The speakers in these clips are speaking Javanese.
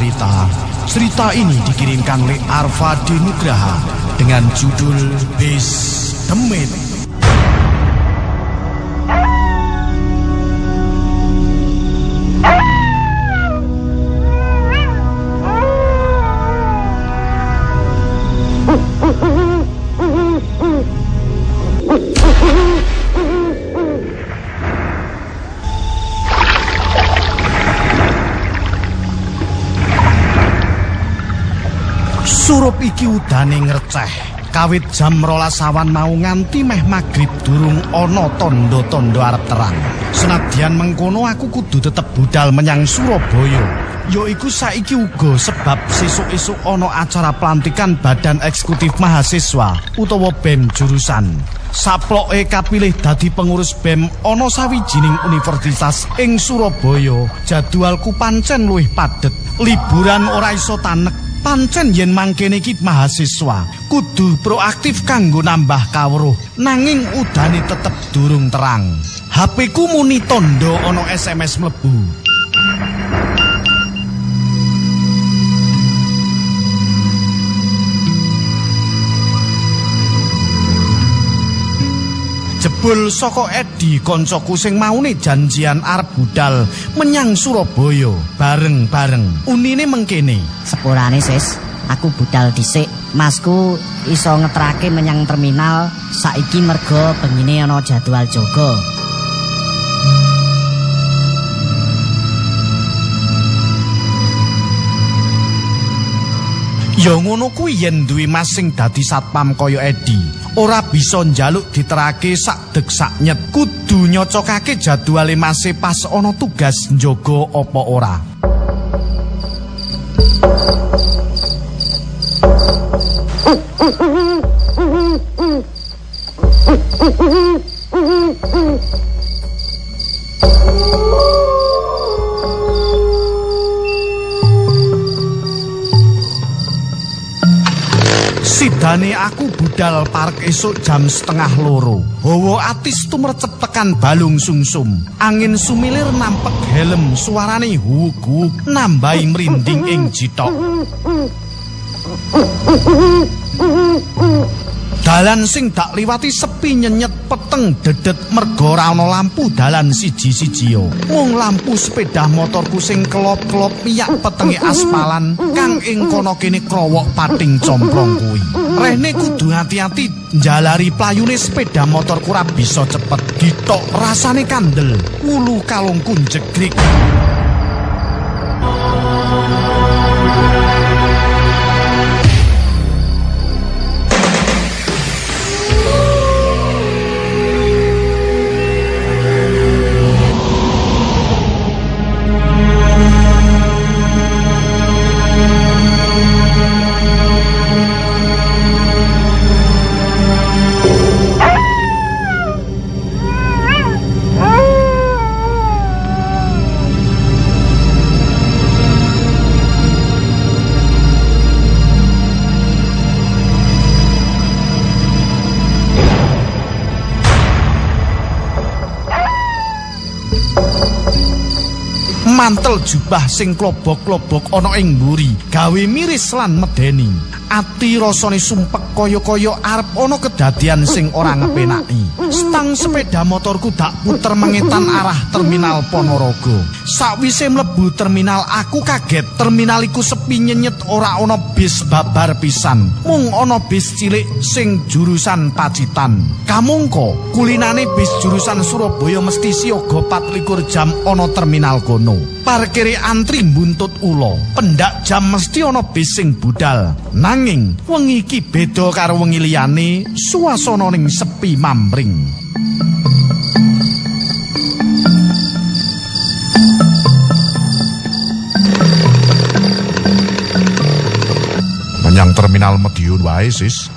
cerita. Cerita ini dikirimkan oleh Arfa Nugraha dengan judul Bis Demit. Udane ngreceh. Kawit jam rolas awan mau nganti meh magrib durung ana tondo-tondo arep terang. Senadyan mengkono aku kudu tetep budal menyang Surabaya. Ya iku saiki uga sebab sesuk-esuk ana acara pelantikan Badan Eksekutif Mahasiswa utawa BEM jurusan. Saploke kapilih dadi pengurus BEM ana sawijining universitas ing Surabaya. Jadwalku pancen luwih padet. Liburan ora iso tanek pancen yen mangkene iki mahasiswa kudu proaktif kanggo nambah kawruh nanging udane tetep durung terang. HP ku muni tondo ana SMS mlebu Jebul saka Edi koncoku sing maune janjian arep budal menyang Surabaya bareng-bareng. Unine mengkene. Sepurane sis, aku budal dhisik. Masku iso ngetrake menyang terminal saiki merga bengine ana jadwal jaga. Ya ngono kuwi yen duwe masing dadi satpam kaya Edi. Ora bisa njaluk diterake sak deg sak nyet. Kudu nyocokake jadwale mase pas ana tugas njaga apa ora. Sidane aku budal park esuk jam setengah loro. Hawa atis tumrecep tekan balung sungsum. Angin sumilir nampek helm suarane huk-huk nambahi merinding ing jitok. Dalan sing dak liwati sepi nyenyet peteng dedet merga ora ana lampu dalan siji-siji Mung lampu sepeda motorku sing kelop-kelop piyak petenge aspalan kang ing kono kene krowok pating comprong kuwi. Rene kudu hati-hati njalari playune sepeda motorku ora bisa cepet ditok rasane kandel. Ulu kalungku jegrik. Mantel jubah sing klobok-klobok ana ing mburi. Gawe miris lan medeni ati rasane sumpek kaya-kaya arep ana kedadian sing ora ngepenaki. Stang sepeda motorku dak puter mengetan arah terminal Ponorogo. Sakwise mlebu terminal aku kaget terminal iku sepi nyenyet ora ana bis babar pisan. Mung ana bis cilik sing jurusan Pacitan. Kamangka kulinane bis jurusan Surabaya mesti siaga 24 jam ana terminal kono. Parkire antri mbuntut ula. Pendak jam mesti ana bis sing budal nanging wengi iki beda karo wengi liyane suasana ning sepi mambring menyang terminal Medion wae sis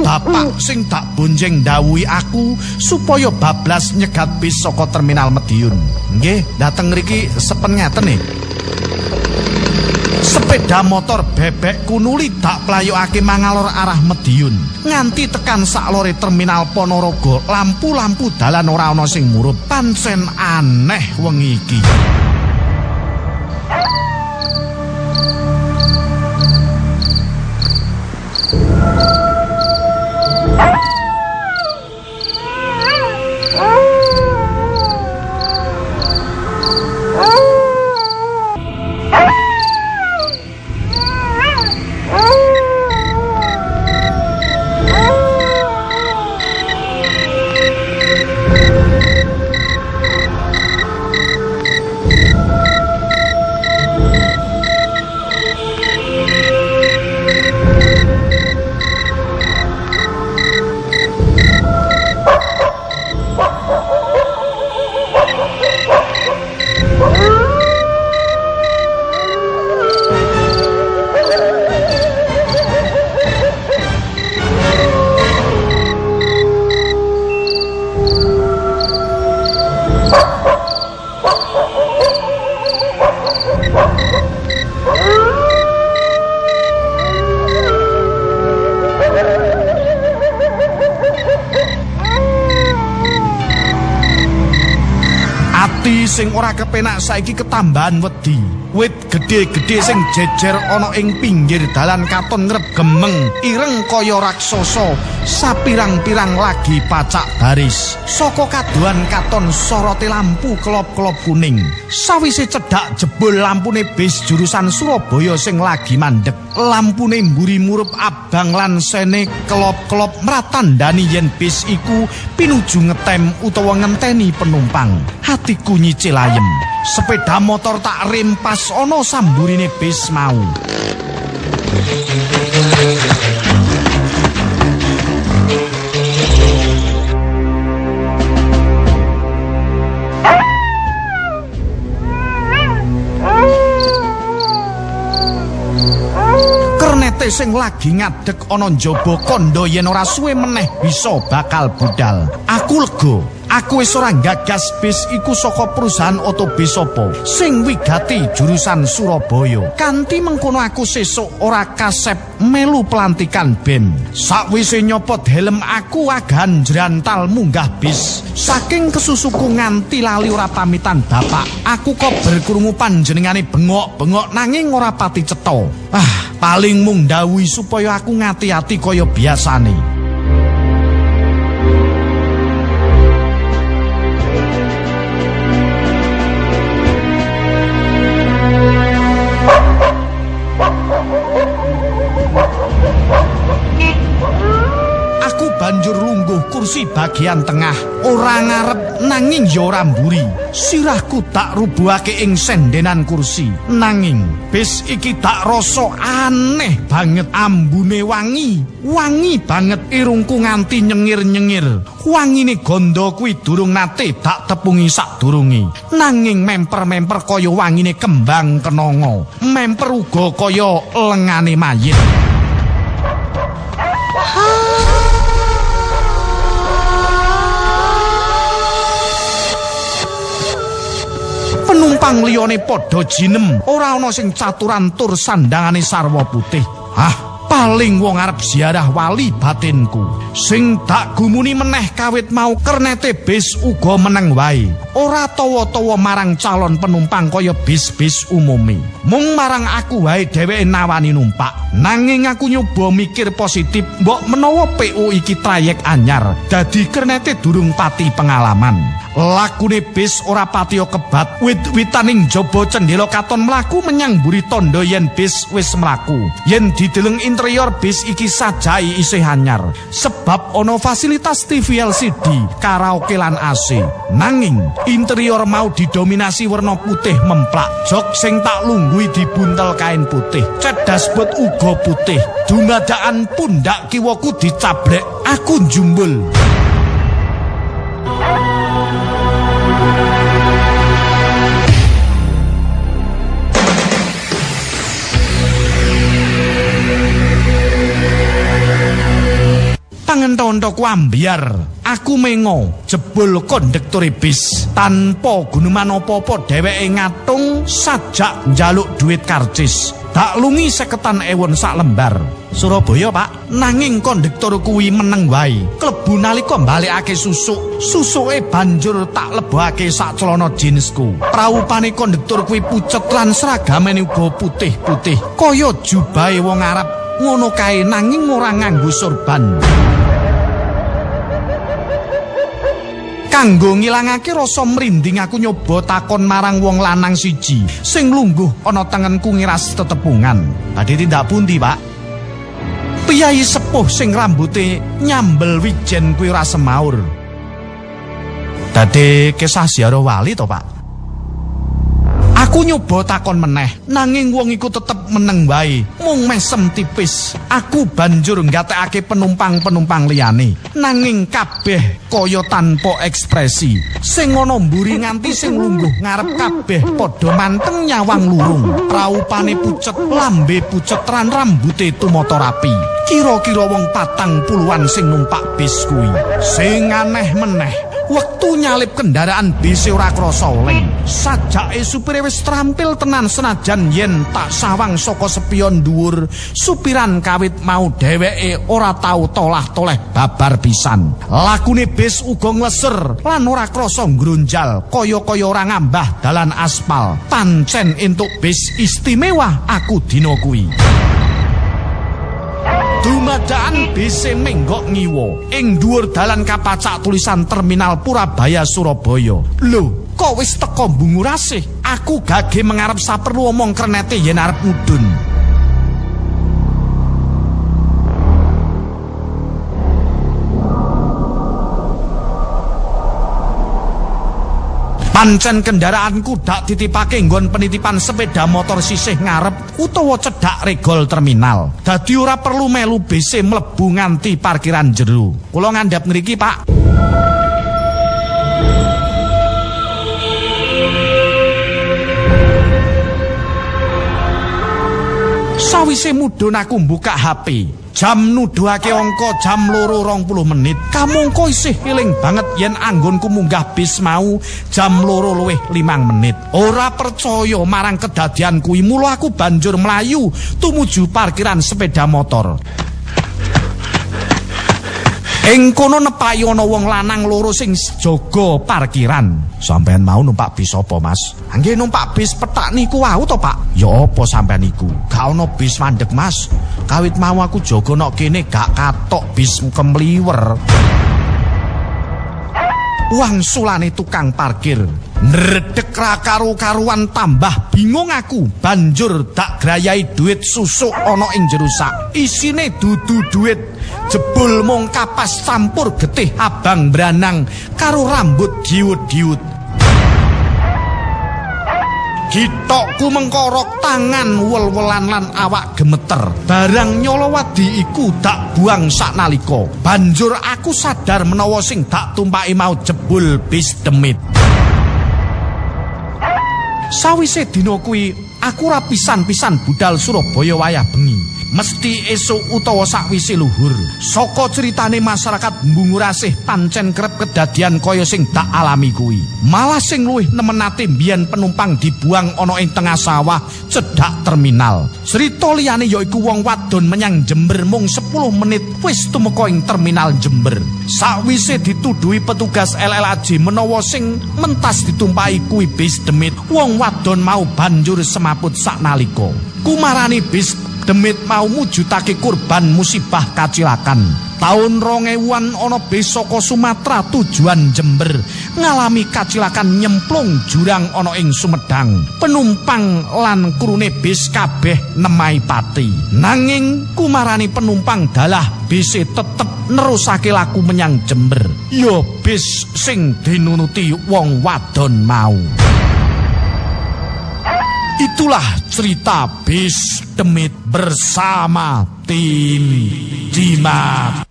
Bapak sing tak bonjeng dawuhi aku supaya bablas nyegat bis saka terminal Medion. Nggih, dateng mriki sepen ngeten nih. Sepeda motor bebek kunuli dak playokake mangalor arah Mediun. Nganti tekan saklore terminal Ponorogo, lampu-lampu dalan ora ana sing murup. Pancen aneh wengi iki. Sing ora kepenak saiki ketambahan wedi. Wit gedhe-gedhe sing jejer ana ing pinggir dalan katon ngregemeng ireng kaya raksasa. Sapirang-pirang lagi pacak baris. Saka kaduan katon sorote lampu kelop-kelop kuning. Sawise cedhak jebul lampune bis jurusan Surabaya sing lagi mandek. Lampune mburi murup abang lan sene kelop-kelop mratandani yen bis iku pinuju ngetem utawa ngenteni penumpang. Hatiku nyicil ayem. Sepeda motor tak rimpas ana samburine bis mau. Kernete sing lagi ngadeg ana njaba kandha yen ora suwe meneh bisa bakal budal. Aku lega Aku wis ora gagas bis iku saka perusahaan otobus apa sing wigati jurusan Surabaya. Kanthi mengkono aku sesuk ora kasep melu pelantikan BEM. Sakwise nyopot helm aku agan jrantal munggah bis. Saking kesusuku nganti lali ora pamitan bapak. Aku kok berkrungu panjenengane bengok-bengok nanging ora pati cetha. Ah, paling mung dawuhi supaya aku ngati-ati kaya biasane. Kursi bagian tengah. Ora ngarep nanging ya ora mburi. Sirahku tak rubuhake ing sendenan kursi. Nanging bis iki tak rasa aneh banget. Ambune wangi. Wangi banget irungku nganti nyengir-nyengir. Wangine gondo kuwi durung nate tak tepungi sak durungi nanging memper-memper kaya wangine kembang kenongo memper uga kaya lengane mayit penumpang liyane padha jinem. Ora ana sing caturan tur sandangane sarwa putih. Ah paling wong arep ziarah wali batinku. Sing tak gumuni meneh kawit mau kernete bis uga meneng wae. Ora tawa-tawa marang calon penumpang kaya bis-bis umumi. Mung marang aku wae dheweke nawani numpak. Nanging aku nyoba mikir positif mbok menawa PU iki trayek anyar. Dadi kernete durung pati pengalaman lakune bis ora patiya kebat wit-witaning jaba cendela katon mlaku menyang mburi tondo yen bis wis mlaku. Yen dideleng interior bis iki sajai isih anyar. Sebab ana fasilitas TV LCD karaoke lan AC nanging interior mau didominasi warna putih memplak. Jok sing tak lunggui dibuntel kain putih. Cat dashboard uga putih. Dumadaan pundak kiwaku dicablek. Aku jumbul pangentondo ku ambiar aku mengo jebul kondektur bis tanpa guneman apa-apa dheweke ngatung sajak njaluk duit karcis dak lungi seketan ewon sak lembar. Surabaya, Pak. Nanging kondektor kuwi meneng wae. Klebu nalika balekake susuk, susuke banjur tak lebokake sak celana jeansku. Praupane kondektor kuwi pucet lan seragamane uga putih-putih. Kaya jubahe wong Arab. Ngono kae nanging ora nganggo sorban. Kanggo ngilangake rasa mrinding aku nyoba takon marang wong lanang siji sing lungguh ana tengenku ngiras tetepungan. Badhe tindak pundi, Pak? Piyai sepuh sing rambuté nyambel wijen kuwi ora semaur. Dadi kisah ziarah wali to, Pak? Aku nyoba takon meneh, nanging wong iku tetep meneng wae, mung mesem tipis. Aku banjur nggatekake penumpang-penumpang liyane, nanging kabeh kaya tanpa ekspresi. Sing ana mburi nganti sing lungguh ngarep kabeh padha manteng nyawang lurung. Praupane pucet, lambe pucet lan rambute tumata rapi. Kira-kira wong patang puluhan sing numpak bis kuwi. Sing aneh meneh, Wektu nyalip kendaraan bis ora krasa oleng. Sajake supire wis terampil tenan senajan yen tak sawang saka spion dhuwur, supiran kawit mau dheweke ora tau tolah-toleh babar pisan. Lakune bis uga ngleser lan ora krasa ngrunjal, kaya-kaya ora ngambah dalan aspal. Pancen entuk bis istimewa aku dina kuwi. Dumadaan bise menggok ngiwo ing dhuwur dalan kapacak tulisan terminal Purabaya Surabaya. Lho, kok wis teko bungurasih? Aku gage mengarep saperlu omong krenete yen arep mudun. Pancen kendaraanku dak titipake nggon penitipan sepeda motor sisih ngarep utawa cedhak regol terminal. Dadi ora perlu melu BC mlebu nganti parkiran jero. Kula ngandhap ngriki, Pak. Sawise mudhun aku buka HP. Jam nuduhake angka jam loro rong puluh menit. Kamungko isih eling banget yen anggonku munggah bis mau jam loro luwih limang menit. Ora percaya marang kedadian kuwi mula aku banjur melayu tumuju parkiran sepeda motor. Ing kono nepaki ana wong lanang loro sing jaga parkiran. Sampeyan mau numpak bis apa, Mas? Nggih numpak bis petak niku wau to, Pak? Ya apa sampeyan niku? Gak ana bis mandek, Mas. Kawit mau aku jaga nok kene gak katok bis kemliwer. Wang sulane tukang parkir Nredek ra karu-karuan tambah bingung aku banjur dak grayai duit susuk ana ing jero sak isine dudu duit jebul mung kapas campur getih abang branang karo rambut diut-diut Gitokku mengkorok tangan wel-welan lan awak gemeter. Barang nyolowadi iku dak buang sak naliko. Banjur aku sadar menawa sing dak tumpaki mau jebul bis demit. Sawise dina kuwi aku rapisan-pisan budal Surabaya wayah bengi. Mesti esuk utawa sakwise luhur. Saka critane masyarakat mbungurasih pancen kerep kedadian kaya sing tak alami kuwi. Malah sing luwih nemenate mbiyen penumpang dibuang ana ing tengah sawah cedhak terminal. Cerita liyane yaiku wong wadon menyang Jember mung 10 menit wis tumeka ing terminal Jember. Sakwise dituduhi petugas LLAJ menawa sing mentas ditumpahi kuwi bis demit, wong wadon mau banjur semaput saknalika. Kumarani bis demit mau mujudake kurban musibah kacilakan. Taun rong ewuan ana bis saka Sumatera tujuan Jember ngalami kacilakan nyemplung jurang ana ing Sumedang. Penumpang lan krune bis kabeh nemai pati. Nanging kumarani penumpang dalah bis tetep nerusake laku menyang Jember. Yo bis sing dinunuti wong wadon mau. Itulah cerita bis demit bersama tim Jimat.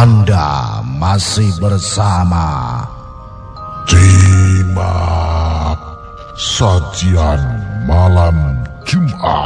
Anda masih bersama sajian malam Jumat.